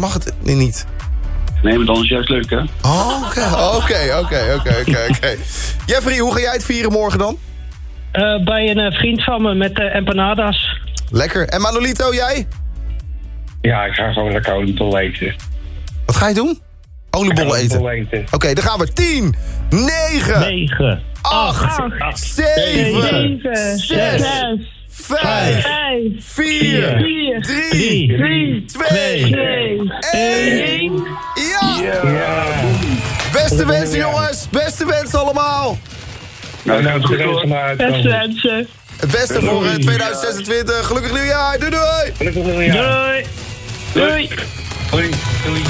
mag het niet. Nee, maar dan is juist leuk, hè? Oké, oké, oké, oké, oké. Jeffrey, hoe ga jij het vieren morgen dan? Uh, bij een uh, vriend van me met uh, empanadas. Lekker. En Manolito, jij? Ja, ik ga gewoon lekker oliebol eten. Wat ga je doen? Oliebol eten? eten. Oké, okay, dan gaan we. 10, 9, 9 8, 8, 8 7, 7, 6, 6 5, 4, 3, 2, 1. Ja! Beste wensen, jongens. Beste wensen allemaal. Beste wensen. Het beste voor eh, 2026. Gelukkig nieuwjaar. Doei, doei. Gelukkig nieuwjaar. Doei. Doei. Doei. Doei.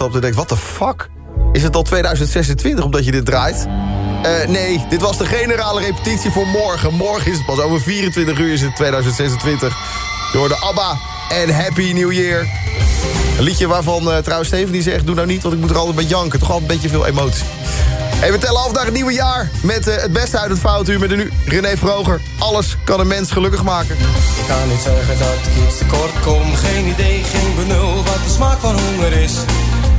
en denkt, wat de fuck? Is het al 2026 omdat je dit draait? Eh, nee, dit was de generale repetitie voor morgen. Morgen is het pas over 24 uur is het 2026. Door de ABBA en Happy New Year. Een liedje waarvan eh, trouwens Steven die zegt... doe nou niet, want ik moet er altijd bij janken. Toch al een beetje veel emotie. Even tellen af naar het nieuwe jaar. Met eh, het beste uit het foutuur met de nu René Vroger. Alles kan een mens gelukkig maken. Ik kan niet zeggen dat ik iets tekort kom. Geen idee, geen benul wat de smaak van honger is.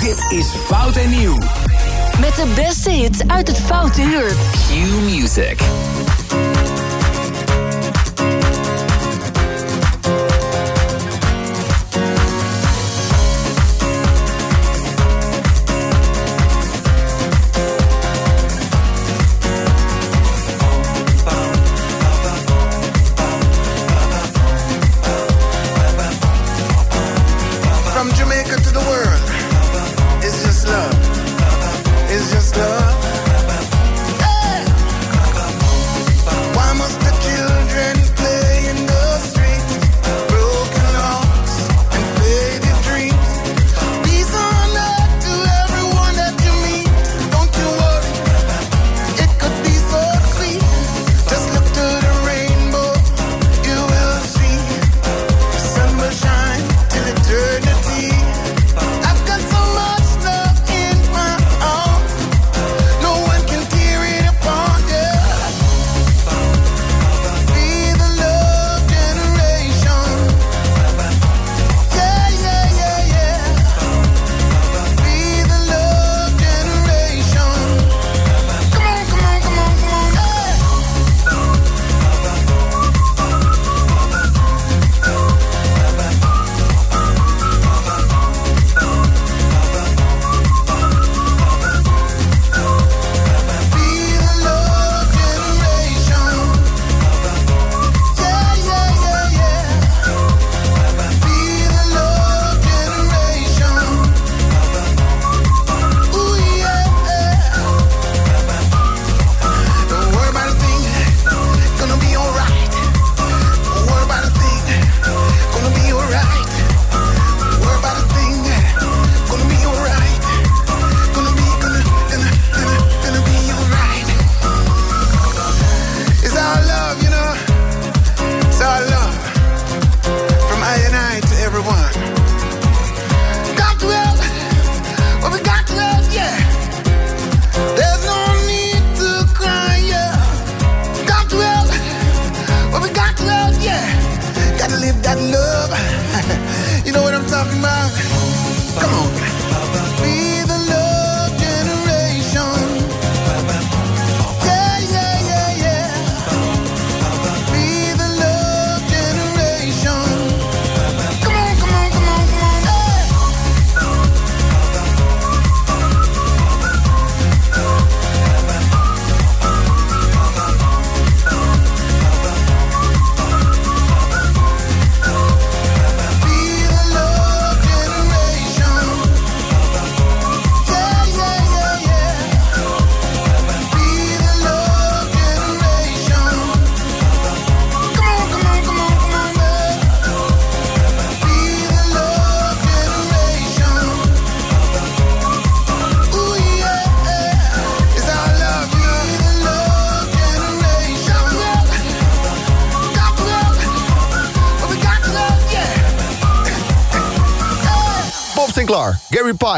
Dit is Fout en Nieuw. Met de beste hits uit het Foute Uur. Q Music.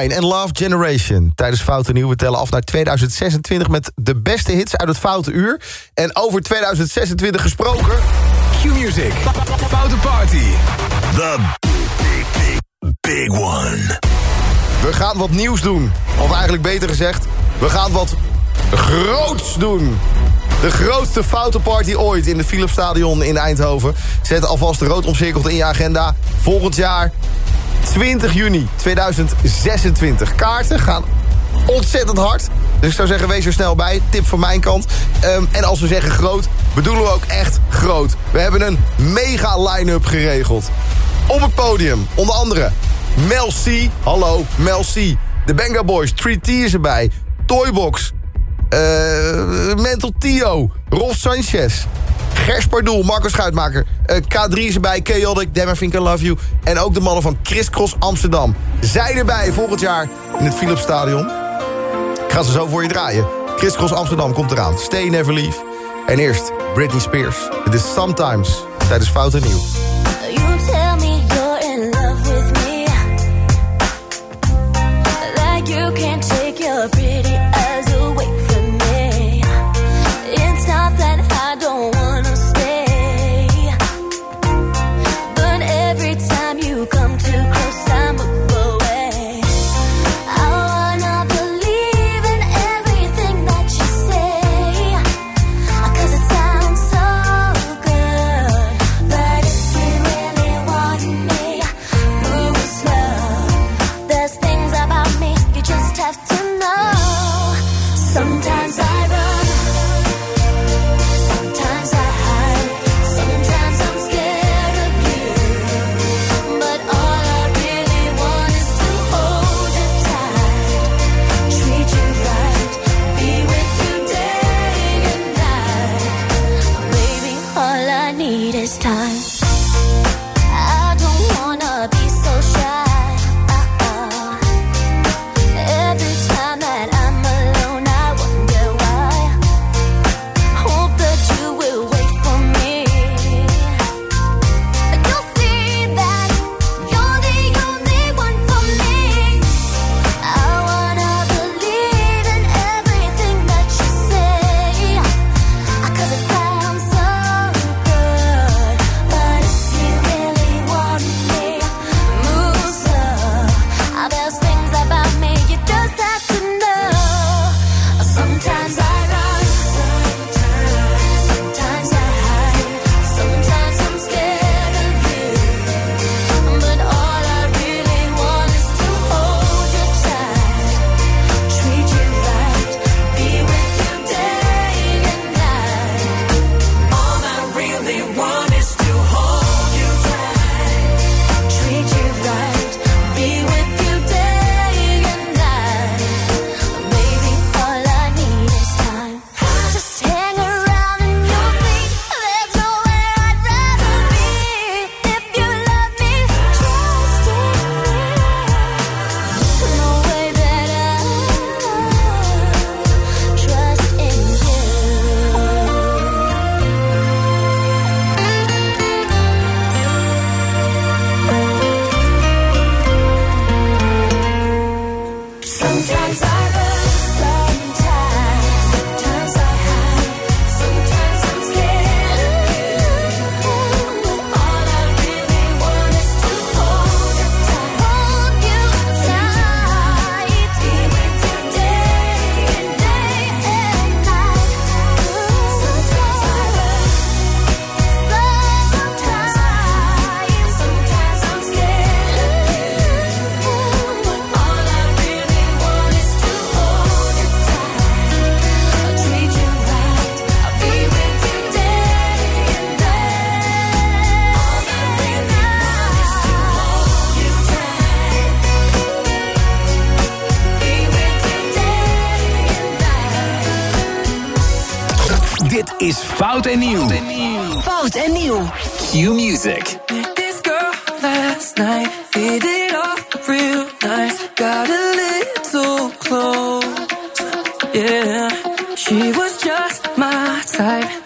Pine en Love Generation. Tijdens Foute Nieuw, we tellen af naar 2026... met de beste hits uit het Foute Uur. En over 2026 gesproken... Q-Music. Foute Party. The big, big, big one. We gaan wat nieuws doen. Of eigenlijk beter gezegd, we gaan wat groots doen. De grootste foutenparty ooit in het Philipsstadion in Eindhoven. Zet alvast rood omcirkeld in je agenda. Volgend jaar 20 juni 2026. Kaarten gaan ontzettend hard. Dus ik zou zeggen, wees er snel bij. Tip van mijn kant. Ehm, en als we zeggen groot, bedoelen we ook echt groot. We hebben een mega line-up geregeld. Op het podium, onder andere Mel C. Hallo, Mel C. De Benga Boys, 3T is erbij. Toybox. Eh, Mental Tio. Rolf Sanchez. Gers Pardoel, Marco Schuitmaker. eh, K3 is erbij, Chaotic, Damn I Love You. En ook de mannen van Chris Cross Amsterdam. Zij erbij volgend jaar in het Philips Stadion. Ik ga ze zo voor je draaien. Chris Cross Amsterdam komt eraan. Stay Never Leave. En eerst Britney Spears. Dit is Sometimes tijdens Fout en Nieuw. She was just my type.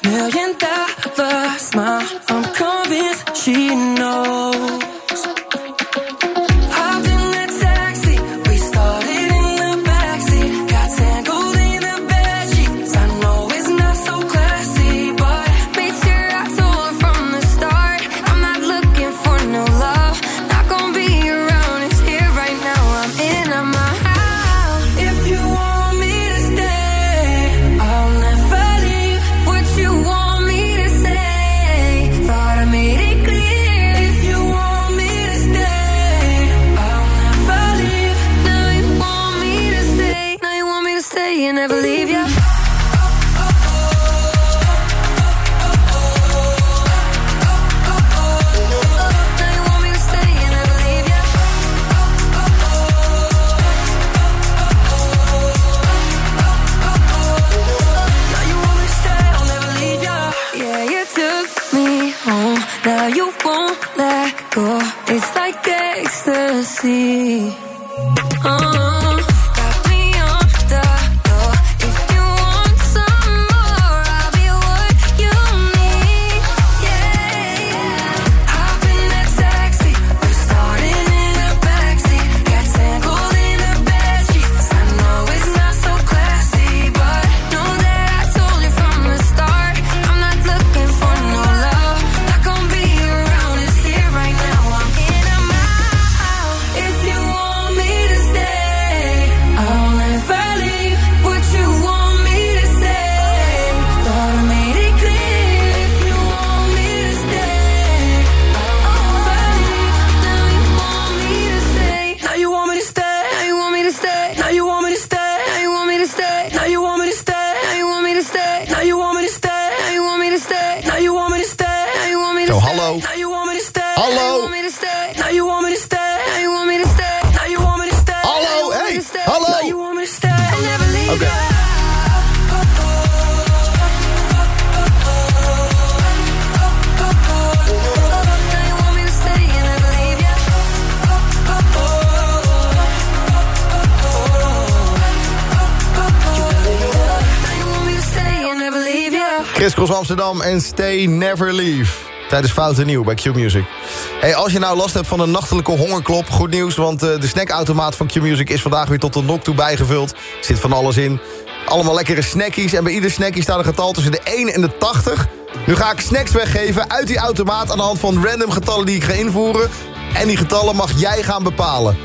Cross Amsterdam en Stay Never Leave. Tijdens fouten Nieuw bij Q-Music. Hey, als je nou last hebt van een nachtelijke hongerklop, goed nieuws... want eh, de snackautomaat van Q-Music is vandaag weer tot de nok toe bijgevuld. Zit van alles in. Allemaal lekkere snackies. En bij ieder snackie staat een getal tussen de 1 en de 80. Nu ga ik snacks weggeven uit die automaat... aan de hand van random getallen die ik ga invoeren. En die getallen mag jij gaan bepalen.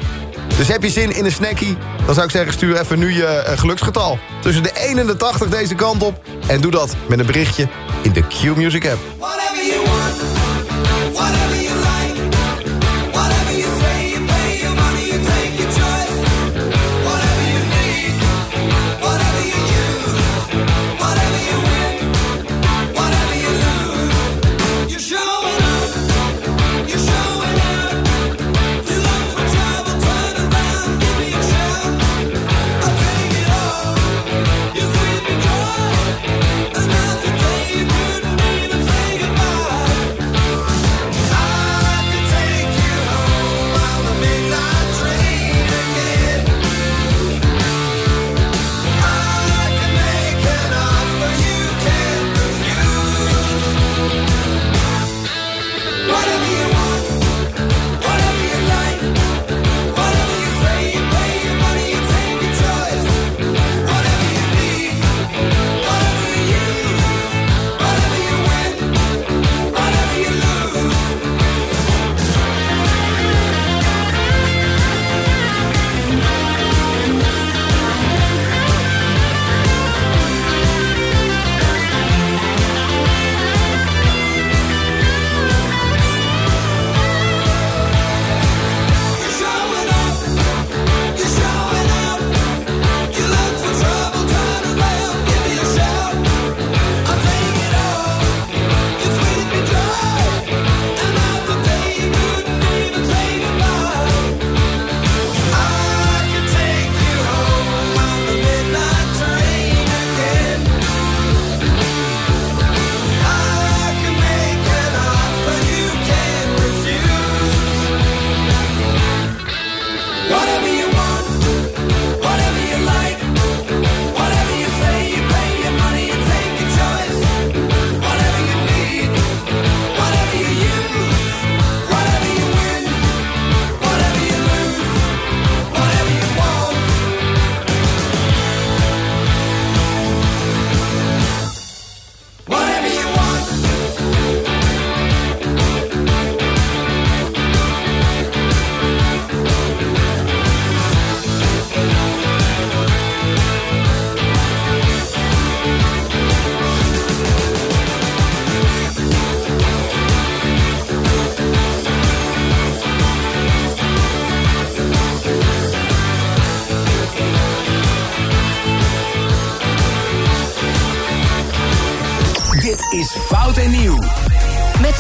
Dus heb je zin in een snackie? Dan zou ik zeggen, stuur even nu je eh, geluksgetal. Tussen de 81 deze kant op. En doe dat met een berichtje in de Q-Music app.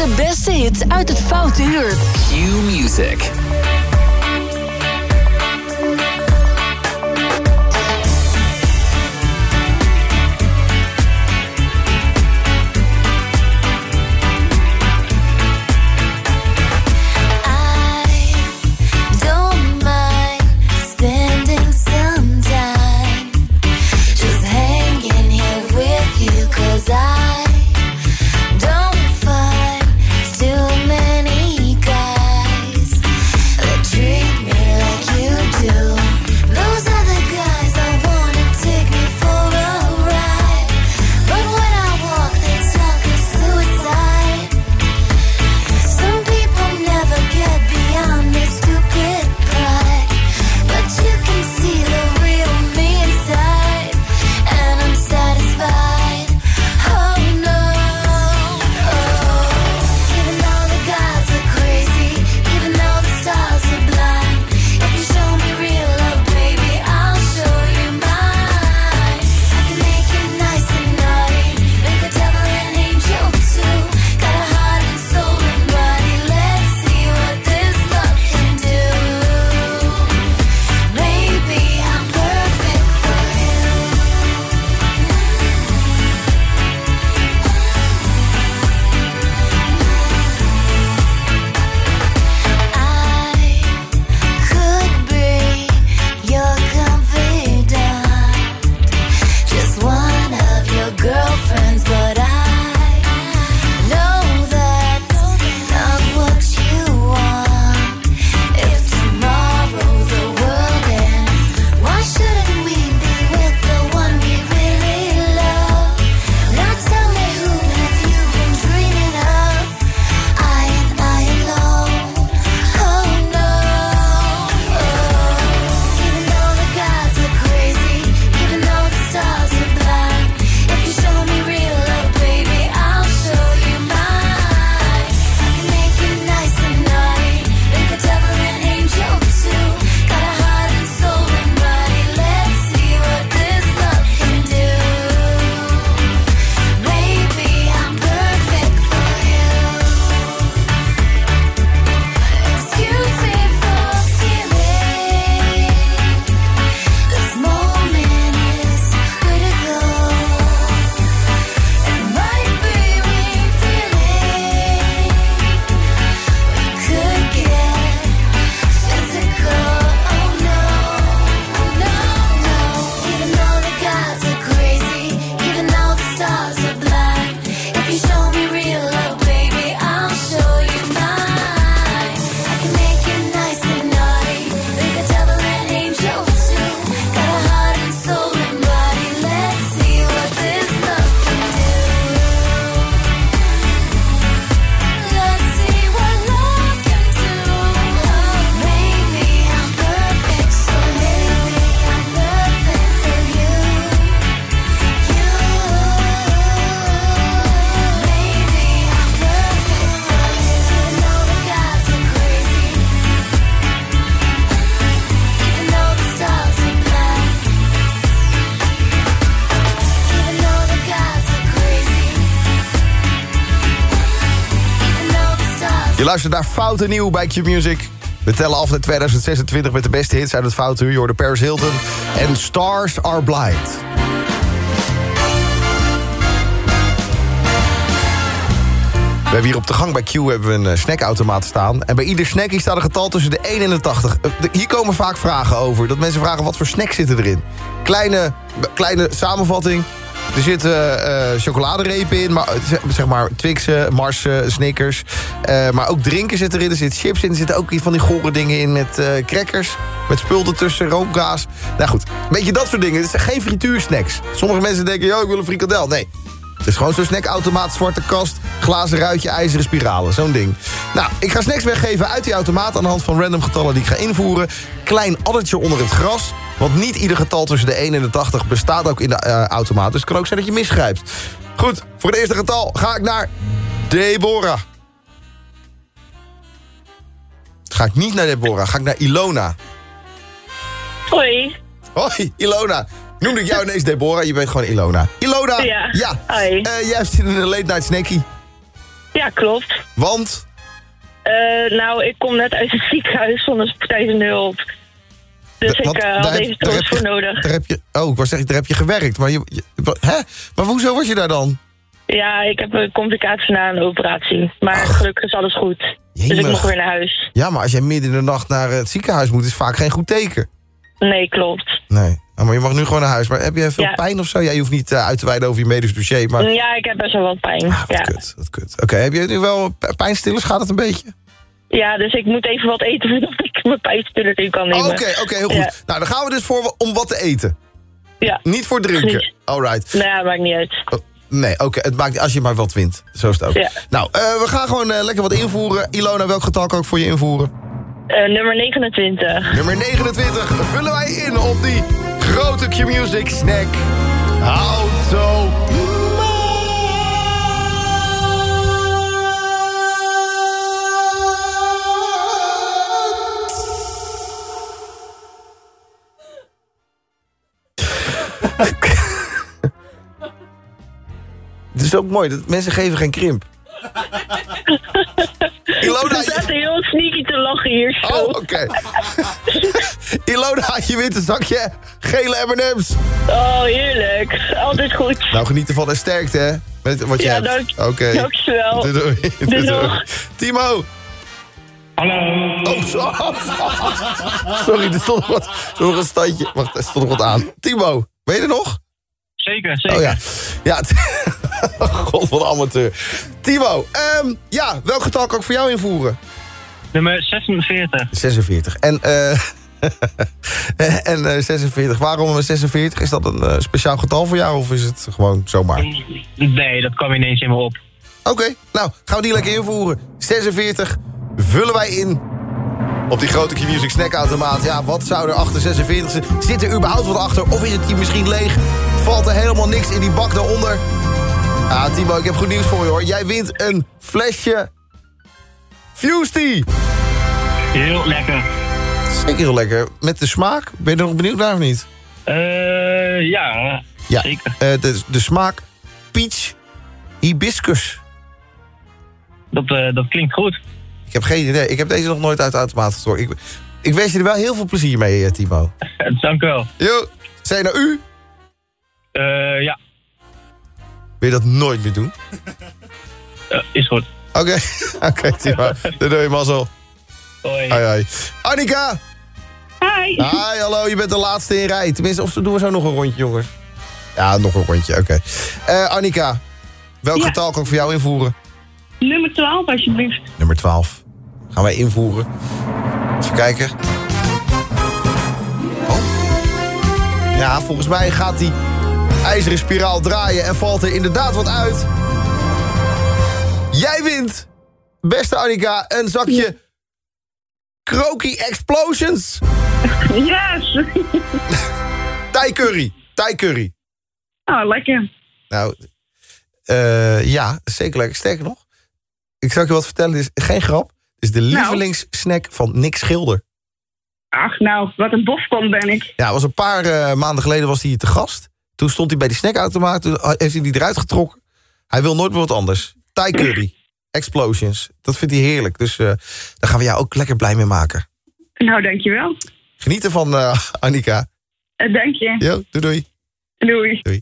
de beste hits uit het foute uur. Q Music. Je luistert naar Foute Nieuw bij Q-Music. We tellen af naar 2026 met de beste hits uit het Foute Uur. Hoorde Paris Hilton en Stars Are Blind. We hebben hier op de gang bij Q hebben we een eh, snackautomaat staan. En bij ieder snackie staat een getal tussen de 1 en de 80. Eh, de- Hier komen vaak vragen over. Dat mensen vragen wat voor snacks zitten erin. Kleine, kleine samenvatting. Er zitten eh chocoladerepen in, maar, eh, zeg- maar Twixen, Marsen, Snickers. Eh, maar ook drinken zit erin, er zitten chips in. Er zitten ook van die gore dingen in met eh, crackers. Met spul ertussen, roomkaas. Nou goed, een beetje dat soort dingen. Het zijn geen frituursnacks. Sommige mensen denken, yo, ik wil een frikandel. Nee, het is gewoon zo'n snackautomaat, zwarte kast, glazen ruitje, ijzeren spiralen. Zo'n ding. Nou, ik ga snacks weggeven uit die automaat aan de hand van random getallen die ik ga invoeren. Klein addertje onder het gras. Want niet ieder getal tussen de 1 en de 80 bestaat ook in de eh, automaat. Dus het kan ook zijn dat je misgrijpt. Goed, voor het eerste getal ga ik naar Deborah. Ga ik niet naar Deborah, ga ik naar Ilona. Hoi. Hoi, Ilona. Noemde ik jou ineens Deborah, je bent gewoon Ilona. Ilona, Ja. ja. Hoi. Eh, jij zit in een late night snackie. Ja, klopt. Want? Eh, nou, ik kom net uit het ziekenhuis van de spoedeisende hulp. Dus ik eh, had daar troost voor nodig. Daar heb je, oh, ik wou zeggen, daar heb je gewerkt. Maar, je, hè? maar hoezo was je daar dan? Ja, ik heb een complicatie na een operatie. Maar gelukkig is alles goed. Dus ik Jemig. mag weer naar huis. Ja, maar als jij midden in de nacht naar het ziekenhuis moet... is vaak geen goed teken. Nee, klopt. Nee. Oh, maar je mag nu gewoon naar huis. Maar heb je veel Ja. pijn of zo? Ja, je hoeft niet eh, uit te wijden over je medisch dossier. Maar Ja, ik heb best wel wat pijn. Ah, ja. kut, wat kut. Oké, heb je nu wel pijnstillers? Gaat het een beetje? ja, dus ik moet even wat eten voordat ik mijn pijnstiller in kan nemen. Oké, oké, heel goed. Ja. Nou, dan gaan we dus voor om wat te eten. Ja. Niet voor drinken. Precies. Alright. Nou ja, maakt niet uit. Oh, nee, oké, het maakt als je maar wat wint. Zo is het ook. Ja. Nou, eh, we gaan gewoon eh, lekker wat invoeren. Ilona, welk getal kan ik voor je invoeren? Eh, nummer 29. Nummer 29 vullen wij in op die grote Q-Music snack. Auto. Het is ook mooi, dat mensen geven geen krimp. Ilona, Ik staat heel sneaky te lachen hier zo. Oh, oké. Ilona, je wint een zakje gele M&M's. Oh, heerlijk. Altijd goed. Nou, geniet ervan en sterkte, hè? Met wat je Ja, hebt. dank- Oké. dankjewel. Doei, doei. Timo. Hallo. Oh, zo. Sorry, er stond nog wat, er stond nog een standje. Wacht, er stond nog wat aan. Timo, ben je er nog? Zeker, zeker. Oh ja. Ja, god, wat een amateur. Timo, ehm, ja, welk getal kan ik voor jou invoeren? Nummer 46. 46. En, eh en eh 46. Waarom 46? Is dat een eh, speciaal getal voor jou of is het gewoon zomaar? Nee, dat kwam ineens in me op. Oké, nou, gaan we die lekker invoeren. 46 vullen wij in op die grote Q-Music snackautomaat. Ja, wat zou er achter 46 zitten? Zit er überhaupt wat achter? Of is het die misschien leeg? Valt er helemaal niks in die bak daaronder? Ah, Timo, ik heb goed nieuws voor je hoor. Jij wint een flesje Fusty. Heel lekker. Zeker heel lekker. Met de smaak. Ben je er nog benieuwd naar of niet? Eh, ja, Ja, zeker. eh, de, de smaak peach hibiscus. Dat, eh, dat klinkt goed. Ik heb geen idee. Ik heb deze nog nooit uit de automaat getrokken. Ik, ik wens je er wel heel veel plezier mee, Timo. Dank u wel. Jo, je nou u? Eh, ja, Wil je dat nooit meer doen? eh, is goed. Oké, oké Timo. Dan doe je mazzel. Hoi. Hoi, hoi. Annika! Hi. Hi, hallo, je bent de laatste in rij. Tenminste, of doen we zo nog een rondje, jongens? Ja, nog een rondje, oké. Eh, Annika, welk Ja. getal kan ik voor jou invoeren? Nummer 12, alsjeblieft. Nummer 12. Gaan wij invoeren. Even kijken. Oh. Ja, volgens mij gaat die ijzeren spiraal draaien en valt er inderdaad wat uit. Jij wint, beste Annika, een zakje Kroki Explosions. Yes. Thai curry. Thai curry. Oh, lekker. Nou, eh, ja, zeker lekker. Sterker nog, ik zal je wat vertellen. Dit is geen grap. Dit is de lievelingssnack van Nick Schilder. Ach, nou, wat een bofkont ben ik. Ja, was een paar eh, maanden geleden was hij hier te gast. Toen stond hij bij die snackautomaat. Toen heeft hij die eruit getrokken. Hij wil nooit meer wat anders. Thai curry. Explosions. Dat vindt hij heerlijk. Dus eh daar gaan we jou ook lekker blij mee maken. Nou, dankjewel. Geniet ervan, eh Annika. Uh, dank je. Jo, doei doei. Doei. Doei.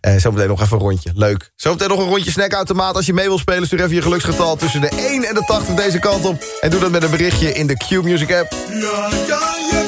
Eh, zometeen nog even een rondje. Leuk. Zometeen nog een rondje snackautomaat. Als je mee wil spelen, stuur even je geluksgetal tussen de 1 en de 80 deze kant op. En doe dat met een berichtje in de Q-Music app. Ja, ja, ja,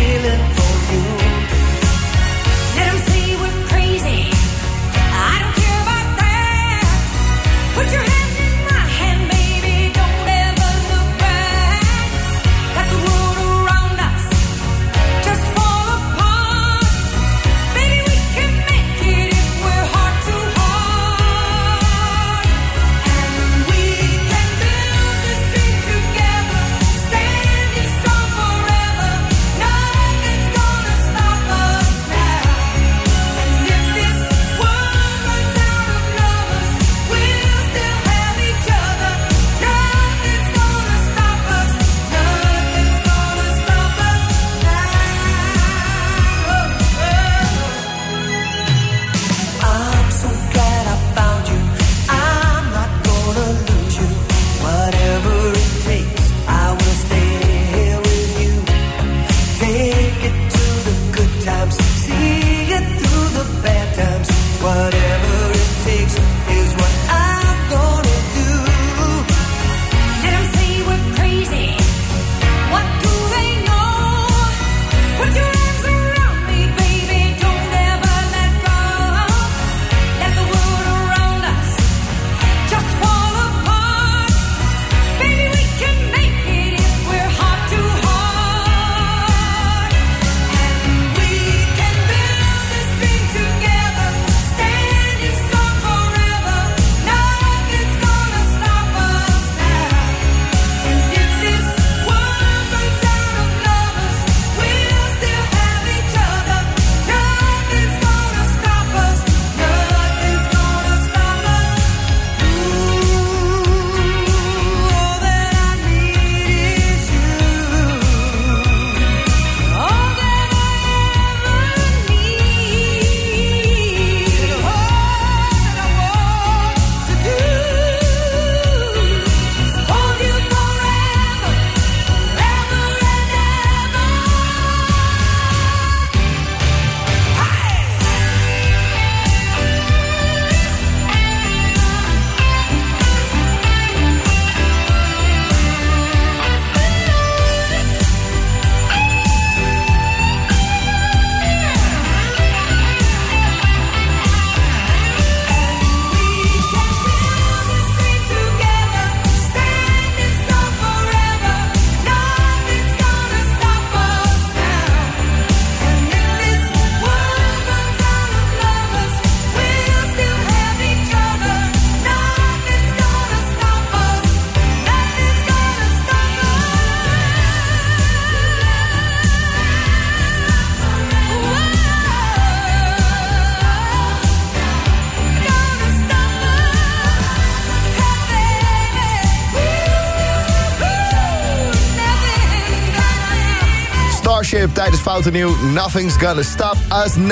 Skip tijdens Fout en Nieuw. Nothing's gonna stop us now.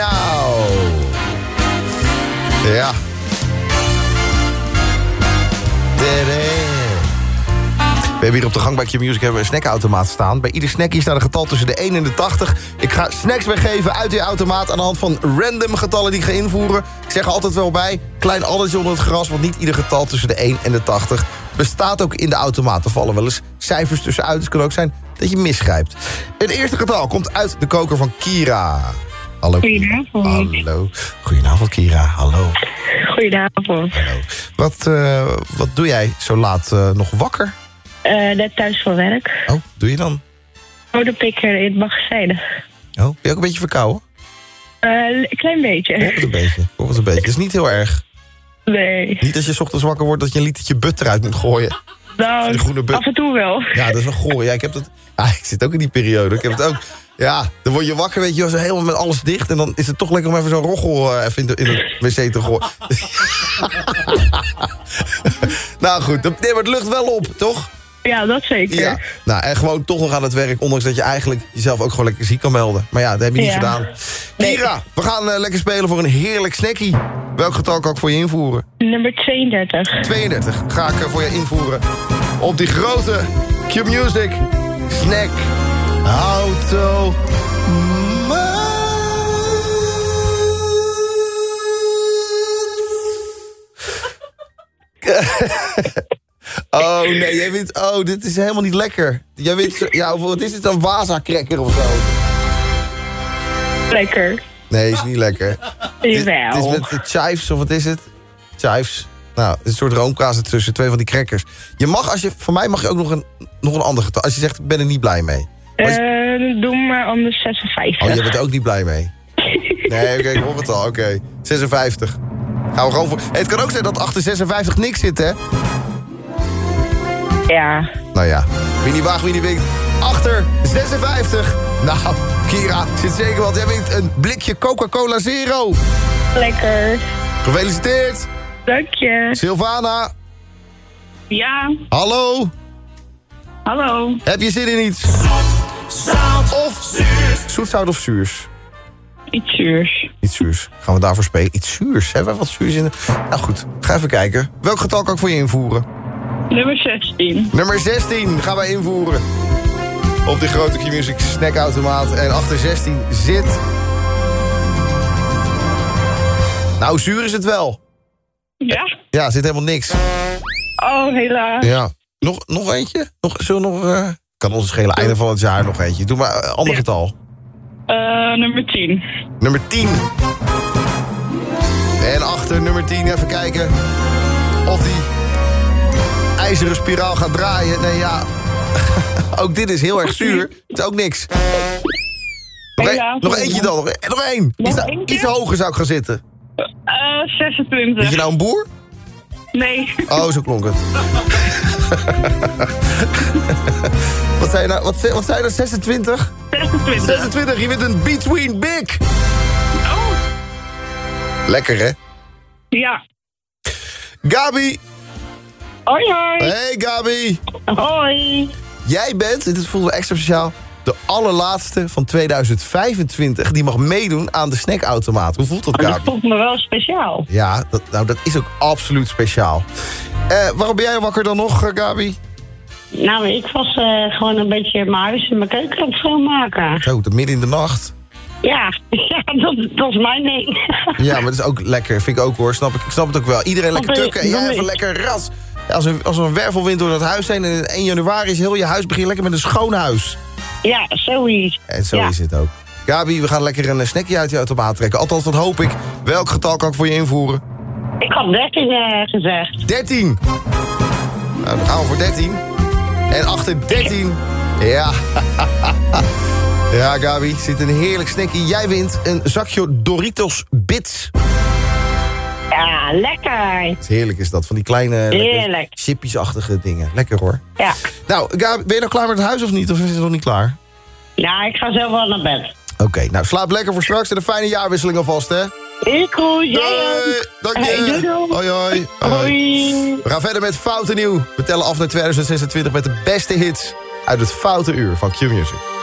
Ja. We hebben hier op de gang bij Q-Music hebben een snackautomaat staan. Bij ieder snackie staat een getal tussen de 1 en de 80. Ik ga snacks weggeven uit die automaat aan de hand van random getallen die ik ga invoeren. Ik zeg er altijd wel bij, klein addertje onder het gras... want niet ieder getal tussen de 1 en de 80 bestaat ook in de automaat. Er vallen wel eens cijfers tussenuit. Het kan ook zijn dat je misgrijpt. Het eerste getal komt uit de koker van Kira. Hallo. Goedenavond. Hallo. Goedenavond, Kira. Hallo. Goedenavond. Wat, eh, wat doe jij zo laat eh, nog wakker? Eh, net thuis van werk. Oh, doe je dan? Modepikker in het magazijn. Oh, ben je ook een beetje verkouden? Een klein beetje. Hoor het een beetje. Hoor het een beetje. Het is niet heel erg. Nee. Niet als je 's ochtends wakker wordt dat je een litertje but eruit moet gooien. Nou, De groene af en toe wel. Ja, dat is wel goor. Ja, ik heb dat... Ja, ik zit ook in die periode. Ik heb het ook... Ja, dan word je wakker, weet je, zo helemaal met alles dicht. En dan is het toch lekker om even zo'n roggel eh, even in, de, in wc te gooien. nou goed, dat- nee, maar het lucht wel op, toch? Ja, dat zeker. Ja. Nou, en gewoon toch nog aan het werk, ondanks dat je eigenlijk jezelf ook gewoon lekker ziek kan melden. Maar ja, dat heb je niet Ja. gedaan. Kira, we gaan eh, lekker spelen voor een heerlijk snackie. Welk getal kan ik voor je invoeren? Nummer 32. 32 ga ik eh, voor je invoeren. Op die grote Q-Music Snack Auto. Oh nee, jij vindt... Oh, dit is helemaal niet lekker. Jij vindt... Ja, of wat is het dan? Waza-cracker of zo? Lekker. Nee, is niet lekker. Jawel. Het is met de chives, of wat is het? Chives. Nou, het is een soort roomkaas ertussen, twee van die crackers. Je mag, als je, voor mij mag je ook nog een, nog een ander getal. Als je zegt, ik ben er niet blij mee. Eh, doe maar anders 56. Oh, je bent er ook niet blij mee? Nee, oké, ik hoor het al. Oké, 56. Gaan we gewoon voor... Hey, het kan ook zijn dat achter 56 niks zit, hè? Ja. Nou ja, wie niet waagt, wie niet. Achter 56. Nou, Kira, zit zeker wat. Jij wint een blikje Coca-Cola Zero. Lekker. Gefeliciteerd. Dank je. Sylvana, Ja. hallo. Hallo. Heb je zin in iets? Of zoet, zout of zuurs? Iets zuurs. Iets zuurs. Gaan we daarvoor spelen? Iets zuurs. Hebben we wat zuurs in? de- Nou goed, ga even kijken. Welk getal kan ik voor je invoeren? Nummer 16. Nummer 16 gaan wij invoeren. Op die grote Q-Music snackautomaat. En achter 16 zit... Nou, zuur is het wel. Ja? Ja, zit helemaal niks. Oh, helaas. Ja. Nog, nog eentje? Nog, zullen we nog... eh, kan ons schelen einde van het jaar nog eentje. Doe maar een ander getal. Eh, nummer 10. Nummer 10. En achter nummer 10 even kijken of die ijzeren spiraal gaat draaien. Nee, ja. ook dit is heel erg zuur. Het is ook niks. Nog, nog eentje dan. Nog, nog één. Nog Iets, eentje? iets hoger zou ik gaan zitten. Eh, 26. Ben je nou een boer? Nee. Oh, zo klonk het. wat zei je nou? Wat, wat zei je nou? 26? 26. 26, je wint een Between Big. Oh. Lekker, hè? Ja. Gabi. Hoi, hoi. Hey, Gabi. Hoi. Jij bent, en dit voelde extra speciaal... de allerlaatste van 2025 die mag meedoen aan de snackautomaat. Hoe voelt dat, Oh, dat Gabi? voelt me wel speciaal. Ja, dat, nou, dat is ook absoluut speciaal. Eh, waarom ben jij wakker dan nog, eh, Gabi? Nou, ik was eh, gewoon een beetje mijn huis en mijn keuken aan het schoonmaken. Zo, de midden in de nacht. Ja, ja dat, dat is mijn ding. Ja, maar dat is ook lekker. Vind ik ook hoor. Snap ik, ik snap het ook wel. Iedereen lekker tukken en jij even lekker ras. Als, een, als er een wervelwind door het huis heen en 1 januari is heel je huis... begin je lekker met een schoon huis. Ja, zoiets. En zo Ja. is het ook. Gabi, we gaan lekker een snackje uit je automaat trekken. Althans, dat hoop ik. Welk getal kan ik voor je invoeren? Ik had 13 eh, gezegd. 13. Nou, dan gaan we voor 13. En achter 13... Ja. ja, Gabi, zit een heerlijk snackje. Jij wint een zakje Doritos Bits. Ja, lekker. Is Heerlijk is dat, van die kleine... Chippies-achtige dingen. Lekker hoor. Ja. Nou, Gabi, ben je nou klaar met het huis of niet? Of is het nog niet klaar? Nou, ik ga zelf wel naar bed. Oké, nou slaap lekker voor straks en een fijne jaarwisseling alvast, hè? Ik jij Doei. ook. Dank je. Hoi, hoi. Hoi. We gaan verder met Fout en Nieuw. We tellen af naar 2026 met de beste hits uit het Foute Uur van Q-Music.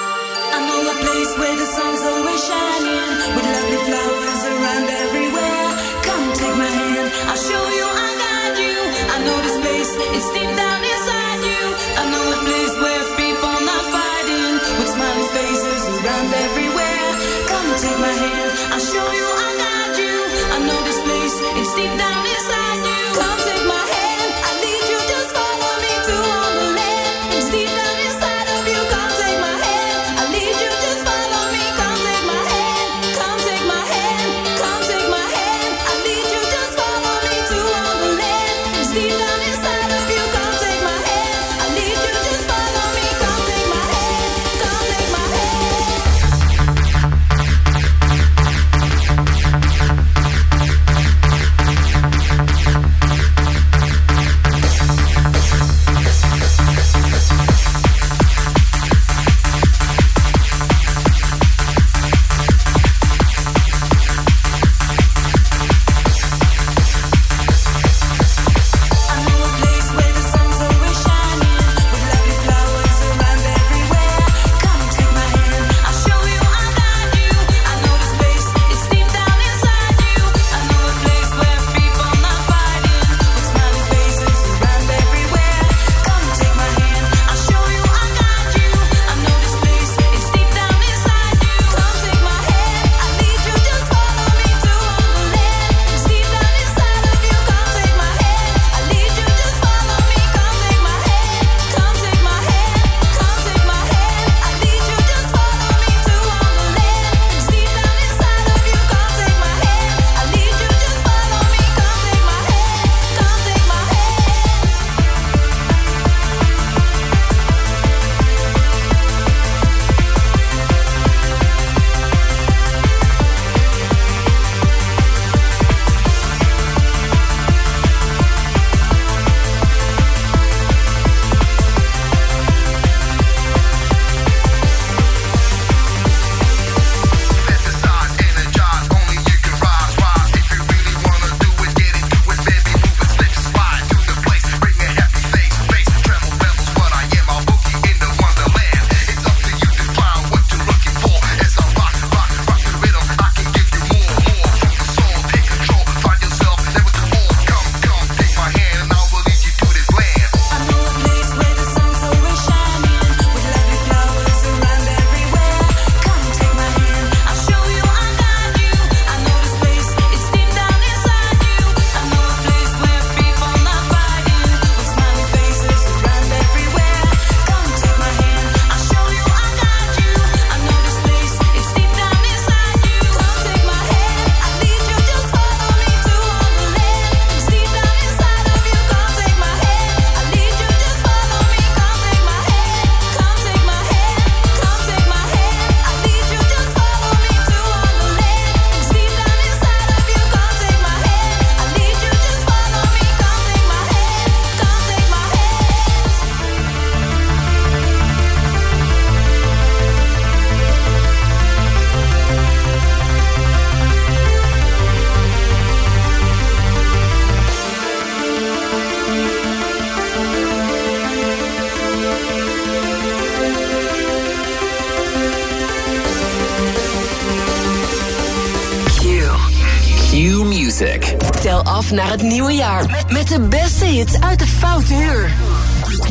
Met de beste hits uit de foute uur.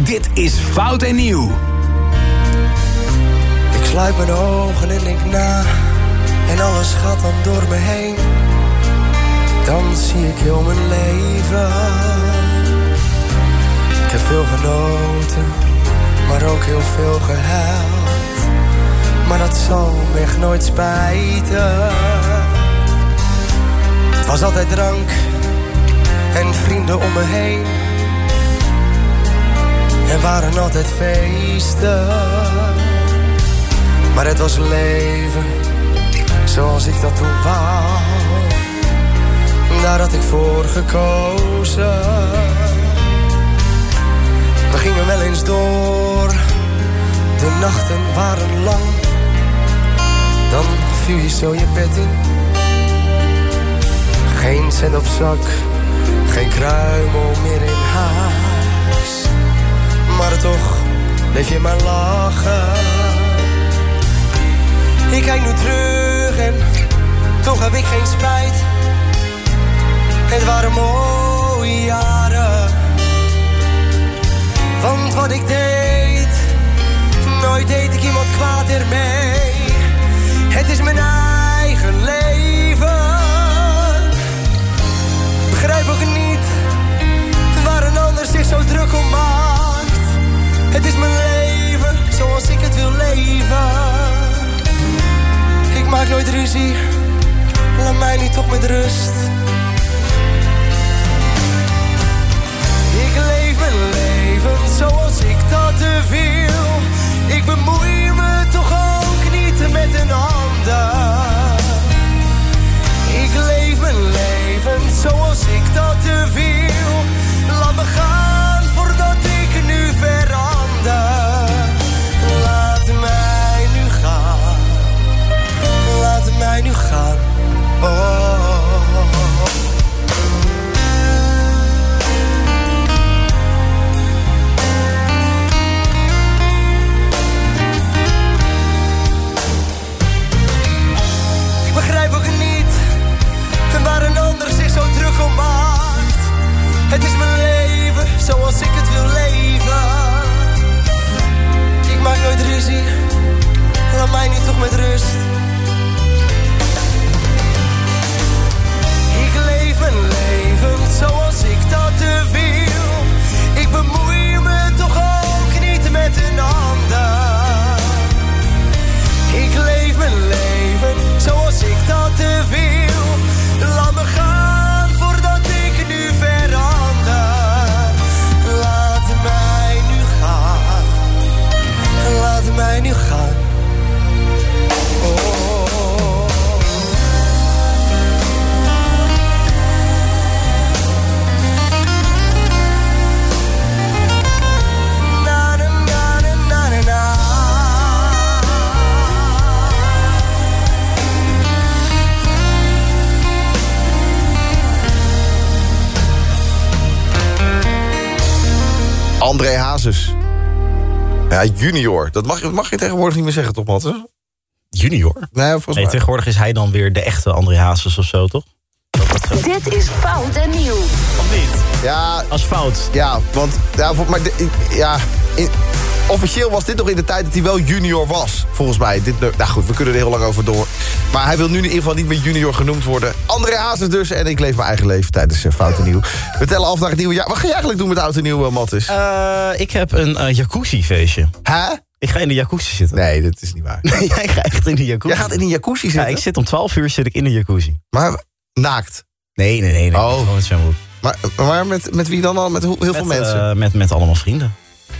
Dit is Fout en Nieuw. Ik sluit mijn ogen en ik na. En alles gaat dan door me heen. Dan zie ik heel mijn leven. Ik heb veel genoten, maar ook heel veel gehuild. Maar dat zal me nooit spijten. Het was altijd drank en vrienden om me heen. Er waren altijd feesten, maar het was leven zoals ik dat toen wou. Daar had ik voor gekozen. We gingen wel eens door, de nachten waren lang. Dan viel je zo je bed in, geen cent op zak geen kruimel meer in huis. Maar toch bleef je maar lachen. Ik kijk nu terug en toch heb ik geen spijt. Het waren mooie jaren. Want wat ik deed, nooit deed ik iemand kwaad ermee. Het is mijn eigen leven begrijp ook niet waar een ander zich zo druk om maakt. Het is mijn leven zoals ik het wil leven. Ik maak nooit ruzie, laat mij nu toch met rust. Ik leef mijn leven zoals ik dat wil. Ik bemoei me toch ook niet met een ander. Ik leef mijn leven zoals ik dat wil. Laat me gaan voordat ik nu verander. Laat mij nu gaan. Laat mij nu gaan. Oh. Het is mijn leven zoals ik het wil leven. Ik maak nooit ruzie, junior. Dat mag, mag je tegenwoordig niet meer zeggen, toch, Matte? Junior? Nee, volgens Nee, mij. tegenwoordig is hij dan weer de echte André Hazes of zo, toch? Dit is fout en nieuw. Of niet? Ja. Als fout. Ja, want... Ja, maar de- ja, in- officieel was dit nog in de tijd dat hij wel junior was, volgens mij. Dit, nou goed, we kunnen er heel lang over door. Maar hij wil nu in ieder geval niet meer junior genoemd worden. André Hazes dus, en ik leef mijn eigen leven tijdens uh, Fout en Nieuw. We tellen af naar het nieuwe jaar. Wat ga je eigenlijk doen met Oud en Nieuw, uh, Mattis? Eh, ik heb een eh, jacuzzi-feestje. Hè? Ik ga in de jacuzzi zitten. Nee, dat is niet waar. Nee, jij gaat echt in de jacuzzi. Jij gaat in een jacuzzi Ja, zitten? ik zit om 12 uur zit ik in de jacuzzi. Maar naakt? Nee, nee, nee. nee Oh. Gewoon het zwembad. Maar, maar met, met wie dan al? Met hoe- heel veel mensen? eh, met, met allemaal vrienden.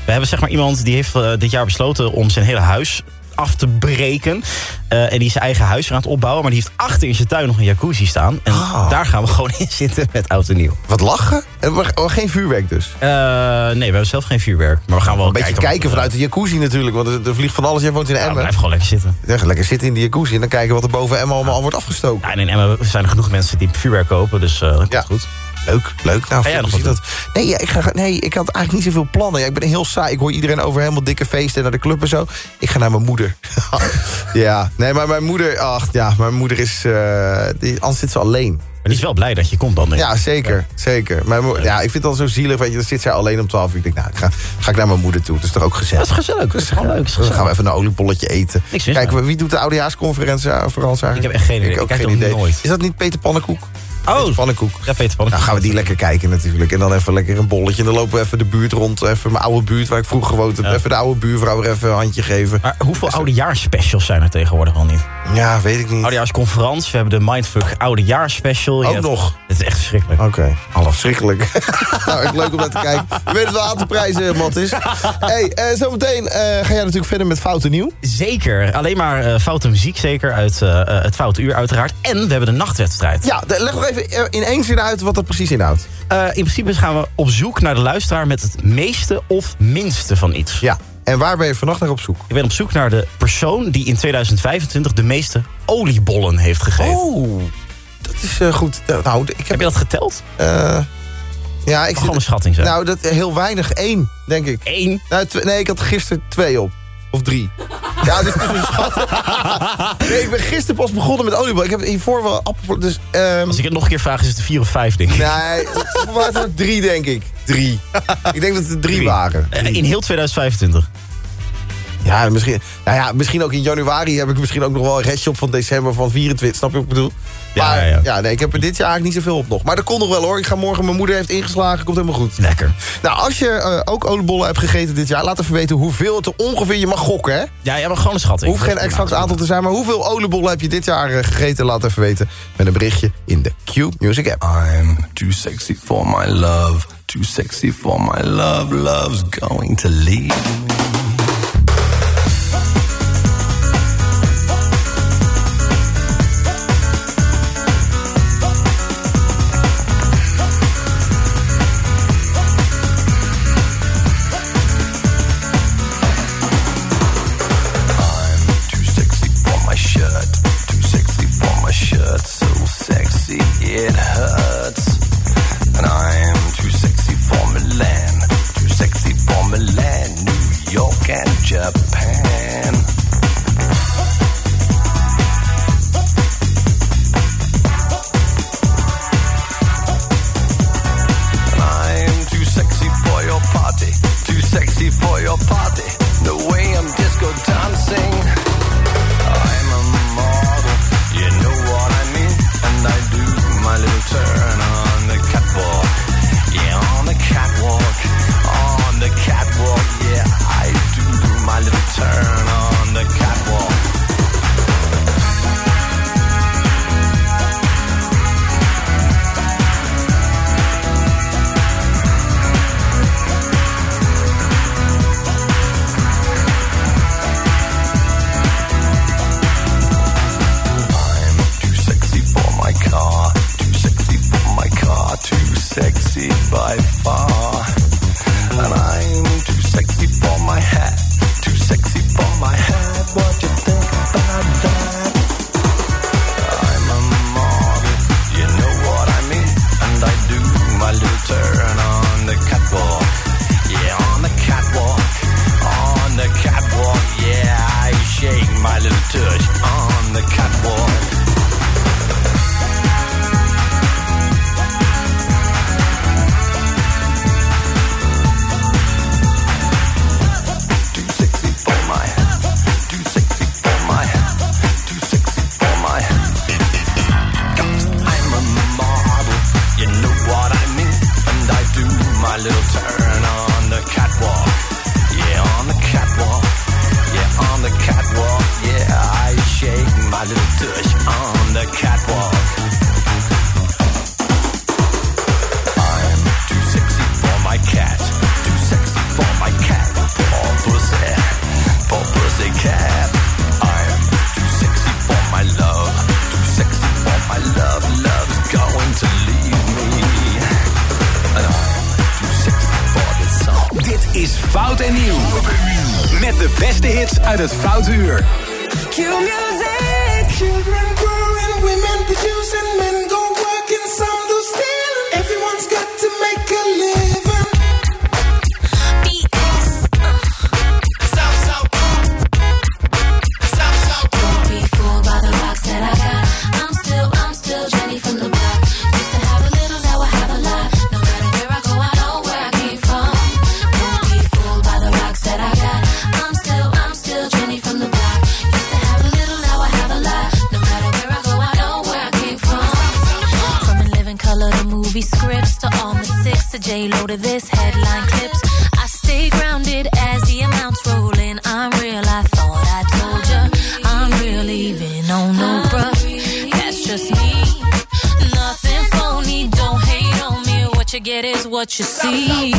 We hebben zeg maar iemand die heeft eh, dit jaar besloten om zijn hele huis af te breken. Eh, en die zijn eigen huis weer aan het opbouwen. Maar die heeft achter in zijn tuin nog een jacuzzi staan. En Ah. daar gaan we gewoon in zitten met oud en nieuw. Wat lachen? En we- oh, geen vuurwerk dus? Eh, nee, we hebben zelf geen vuurwerk. Maar we gaan wel Een beetje kijken, vanuit de jacuzzi natuurlijk. Want er, vliegt van alles. Jij woont in Ja, Emmen. blijf gewoon lekker zitten. Ja, lekker zitten in die jacuzzi en dan kijken wat er boven Emmen allemaal al wordt afgestoken. Ja, en in Emmen zijn er genoeg mensen die vuurwerk kopen. Dus eh dat komt Ja. goed. Leuk, leuk. Nou, Ga jij nog zie wat dat. Nee, ja, ik ga, nee, ik had eigenlijk niet zoveel plannen. Ja, ik ben heel saai. Ik hoor iedereen over helemaal dikke feesten en naar de club en zo. Ik ga naar mijn moeder. ja, nee, maar mijn moeder... Ach, ja, mijn moeder is... eh die, anders zit ze alleen. Maar die is wel blij dat je komt dan. denk ik. Ja, zeker. zeker. Mijn ja, ik vind het al zo zielig. Weet je, dan zit zij alleen om 12 uur. Ik denk, nou, ik ga, ga ik naar mijn moeder toe. Dat is toch ook gezellig? Dat is gezellig. Dat is gewoon leuk. is Dan gaan we even een oliebolletje eten. We, wie doet de oudejaarsconferentie eh, vooral eigenlijk? Ik heb echt geen idee. Ik kijk geen ook idee. nooit. Is dat niet Peter Pannenkoek? Oh, Pannenkoek. ja, Peter Pan. Nou gaan we die lekker kijken natuurlijk. En dan even lekker een bolletje. En dan lopen we even de buurt rond. Even mijn oude buurt waar ik vroeger gewoond heb. Ja. Even de oude buurvrouw weer even een handje geven. Maar hoeveel oudejaarsspecials zijn er tegenwoordig al niet? Ja, weet ik niet. Oudejaarsconferentie, we hebben de Mindfuck Oudejaarsspecial. Je Ook hebt- nog. Het is echt verschrikkelijk. Oké, half verschrikkelijk. nou, echt leuk om naar te kijken. Je weet het wel aan te prijzen, Mattis. hey, eh, zometeen eh, ga jij natuurlijk verder met Fouten Nieuw. Zeker. Alleen maar eh, foute muziek, zeker. Uit het Foute Uur uiteraard. En we hebben de nachtwedstrijd. Ja, de- leg nog even eh, in één zin uit wat dat precies inhoudt. Eh, in principe gaan we op zoek naar de luisteraar met het meeste of minste van iets. Ja, en waar ben je vannacht naar op zoek? Ik ben op zoek naar de persoon die in 2025 de meeste oliebollen heeft gegeten. Oh, dat is eh, goed. Nou, ik Heb heb... je dat geteld? eh, ja, ik gewoon een schatting zijn. Nou, dat heel weinig. Één, denk ik. Eén. Nou, nee, ik had gisteren twee op. Of drie. Ja, het is een schat. Nee, ik ben gisteren pas begonnen met oliebol. Ik heb hiervoor wel appel... Dus, ehm, Als ik het nog een keer vraag, is het vier of vijf, denk ik. nee, voor mij waren het drie, denk ik. Drie. Ik denk dat het drie, Drie. waren. Eh, in heel 2025. Ja, misschien, nou ja, misschien ook in januari heb ik misschien ook nog wel een restje op van december van 24. Snap je wat ik bedoel? Ja, ja, ja. nee, ik heb er dit jaar eigenlijk niet zoveel op nog. Maar dat kon nog wel hoor. Ik ga morgen, mijn moeder heeft ingeslagen, komt helemaal goed. Lekker. Nou, als je eh, ook oliebollen hebt gegeten dit jaar, laat even weten hoeveel het ongeveer je mag gokken, hè? Ja, jij mag gewoon een schatting. Hoeft geen exact aantal te zijn, maar hoeveel oliebollen heb je dit jaar eh, gegeten? Laat even weten met een berichtje in de Q Music app. I'm too sexy for my love, too sexy for my love, love's going to leave by far. And I'm too sexy for my hat, too sexy for my hat. What stay loaded. This headline clips. I stay grounded as the amounts roll in. I'm real. I thought I told ya. I'm real, even on no bruh. That's just me. Nothing phony. Don't hate on me. What you get is what you see.